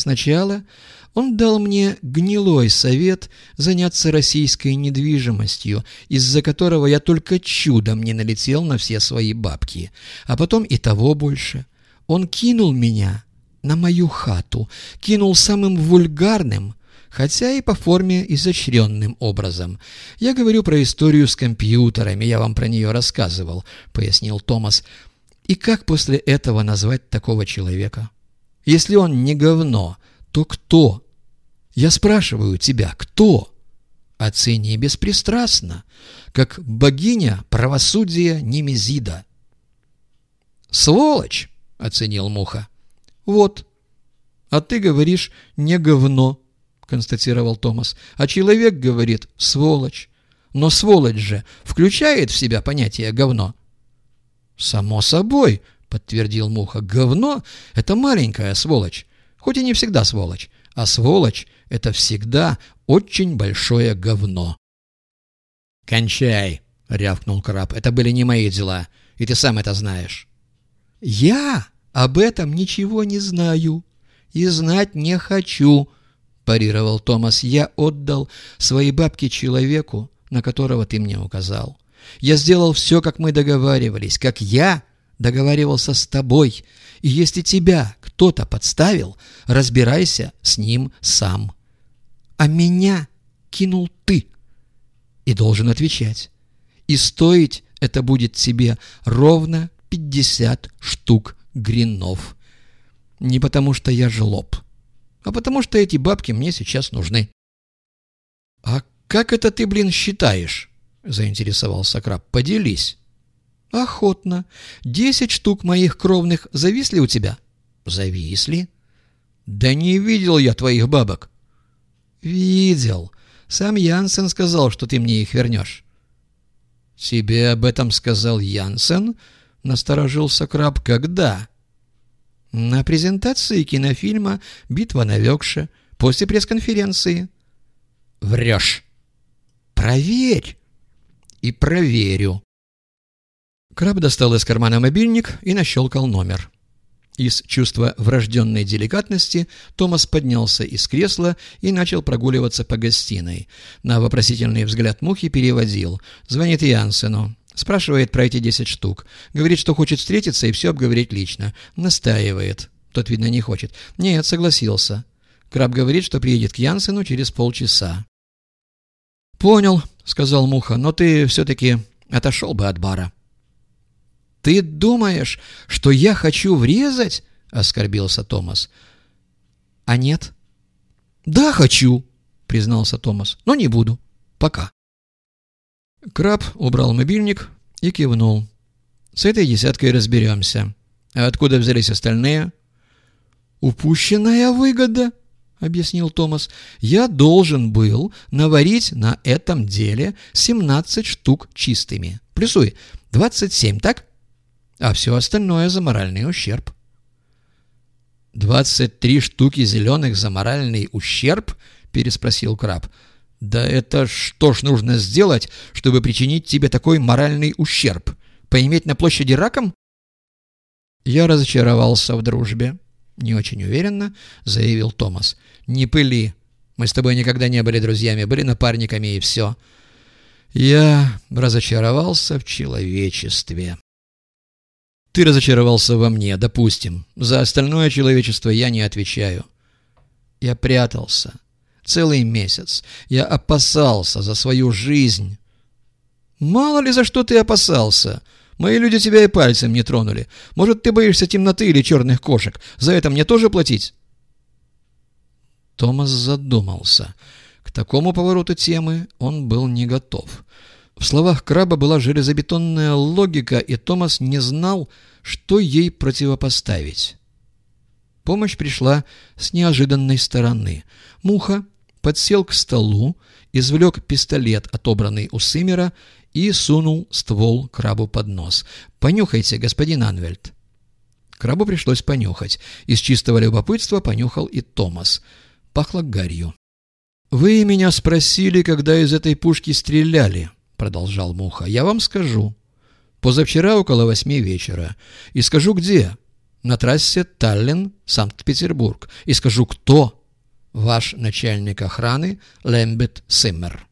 Сначала он дал мне гнилой совет заняться российской недвижимостью, из-за которого я только чудом не налетел на все свои бабки, а потом и того больше. Он кинул меня на мою хату, кинул самым вульгарным, хотя и по форме изощренным образом. Я говорю про историю с компьютерами, я вам про нее рассказывал, пояснил Томас. И как после этого назвать такого человека? Если он не говно, то кто? Я спрашиваю тебя, кто? Оцени беспристрастно, как богиня правосудия Немезида. «Сволочь!» — оценил Муха. «Вот. А ты говоришь «не говно», — констатировал Томас. «А человек говорит «сволочь». Но сволочь же включает в себя понятие «говно». «Само собой», — подтвердил Муха, — «говно — это маленькая сволочь, хоть и не всегда сволочь, а сволочь — это всегда очень большое говно». «Кончай!» — рявкнул краб. «Это были не мои дела, и ты сам это знаешь». «Я об этом ничего не знаю и знать не хочу», — парировал Томас. «Я отдал свои бабки человеку, на которого ты мне указал. Я сделал все, как мы договаривались, как я договаривался с тобой. И если тебя кто-то подставил, разбирайся с ним сам. А меня кинул ты и должен отвечать. И стоить это будет тебе ровно 50 штук гринов. Не потому что я жлоб, а потому что эти бабки мне сейчас нужны. — А как это ты, блин, считаешь? — заинтересовался краб. — Поделись. — Охотно. Десять штук моих кровных зависли у тебя? — Зависли. — Да не видел я твоих бабок. — Видел. Сам Янсен сказал, что ты мне их вернешь. — Тебе об этом сказал Янсен? — насторожился краб. — Когда? — На презентации кинофильма «Битва на Векше» после пресс-конференции. — Врешь. — Проверь и проверю». Краб достал из кармана мобильник и нащелкал номер. Из чувства врожденной деликатности Томас поднялся из кресла и начал прогуливаться по гостиной. На вопросительный взгляд Мухи переводил. Звонит Янсену. Спрашивает про эти десять штук. Говорит, что хочет встретиться и все обговорить лично. Настаивает. Тот, видно, не хочет. Нет, согласился. Краб говорит, что приедет к Янсену через полчаса. «Понял», — сказал Муха, — «но ты все-таки отошел бы от бара». «Ты думаешь, что я хочу врезать?» — оскорбился Томас. «А нет?» «Да, хочу», — признался Томас, — «но не буду. Пока». Краб убрал мобильник и кивнул. «С этой десяткой разберемся. А откуда взялись остальные?» «Упущенная выгода», — объяснил Томас, — «я должен был наварить на этом деле 17 штук чистыми. Плюсуй, 27, так? А все остальное за моральный ущерб». «Двадцать три штуки зеленых за моральный ущерб?» — переспросил краб. «Да это что ж нужно сделать, чтобы причинить тебе такой моральный ущерб? Поиметь на площади раком?» Я разочаровался в дружбе. Не очень уверенно заявил Томас. «Не пыли. Мы с тобой никогда не были друзьями, были напарниками и все». Я разочаровался в человечестве. Ты разочаровался во мне, допустим. За остальное человечество я не отвечаю. Я прятался. Целый месяц. Я опасался за свою жизнь. Мало ли за что ты опасался. Мои люди тебя и пальцем не тронули. Может, ты боишься темноты или черных кошек? За это мне тоже платить?» Томас задумался. К такому повороту темы он был не готов. В словах краба была железобетонная логика, и Томас не знал, что ей противопоставить. Помощь пришла с неожиданной стороны. Муха подсел к столу, извлек пистолет, отобранный у Симера, и сунул ствол крабу под нос. «Понюхайте, господин Анвельд». Крабу пришлось понюхать. Из чистого любопытства понюхал и Томас. Пахло гарью. «Вы меня спросили, когда из этой пушки стреляли», — продолжал Муха, — я вам скажу. Позавчера около восьми вечера. И скажу, где. На трассе Таллин-Санкт-Петербург. И скажу, кто. Ваш начальник охраны Лембет Симмер.